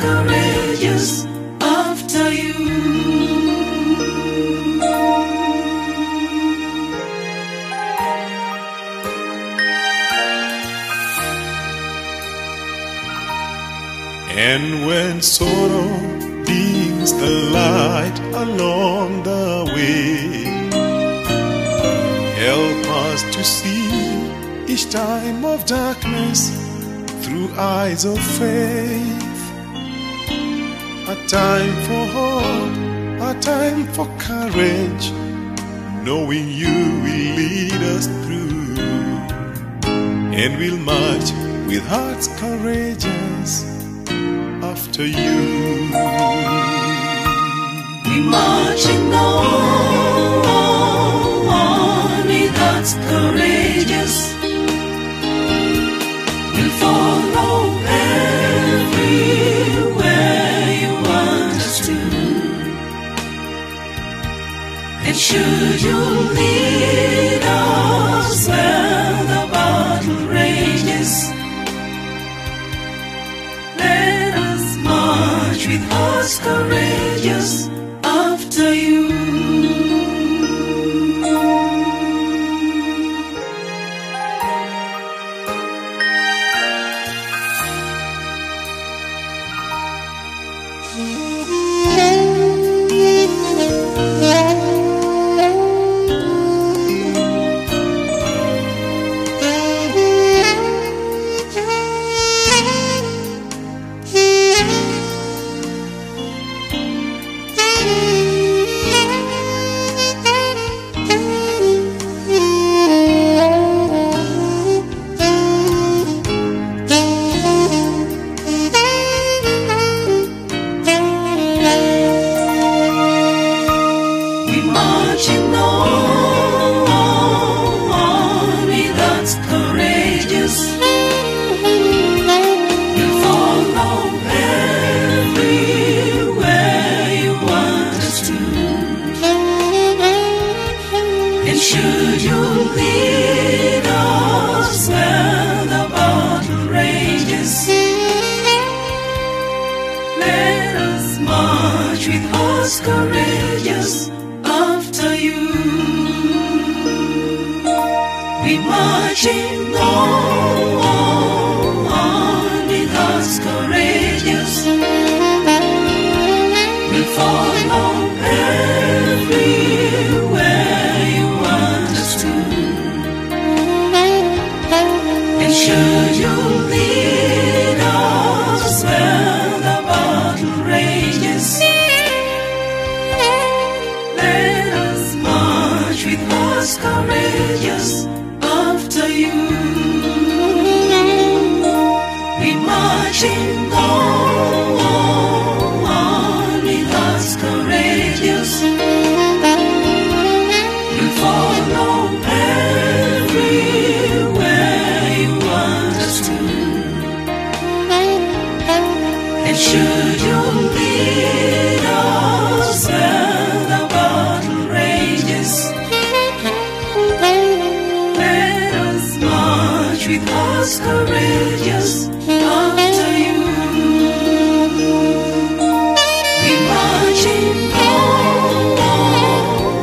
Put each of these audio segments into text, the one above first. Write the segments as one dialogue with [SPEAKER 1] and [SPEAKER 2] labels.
[SPEAKER 1] courageous after you. And
[SPEAKER 2] when sorrow dims the light along the way, help us to see each time of darkness through eyes of faith. A time for hope, a time for courage, knowing you will lead us through. And we'll march with hearts courageous after you.
[SPEAKER 1] We marching on with hearts courageous. And should you lead us where the battle rages, let us march with hearts courageous after you. We marching on with hearts courageous. We follow everywhere you want us to. And should you lead us where the battle rages, let us march with hearts courageous Marching on with. We follow everywhere you want us to. And you lead us where the battle rages, let us march with hearts courageous after you. We marching on with. We follow everywhere you want us to. And should hearts courageous after you. We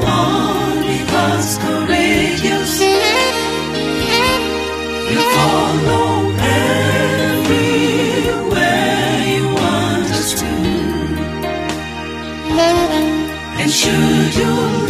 [SPEAKER 1] on hearts courageous. Follow everywhere you want us to. And should you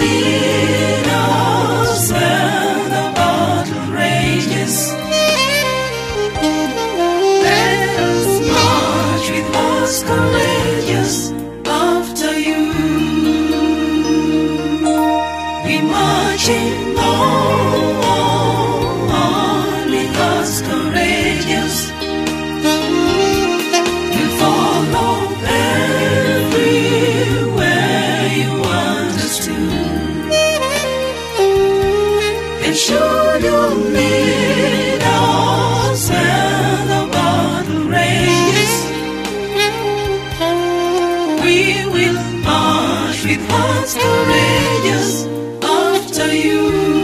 [SPEAKER 1] on with us courageous. We'll follow everywhere you want us to. And should you lead us the battle rages, we will march with hearts courageous you.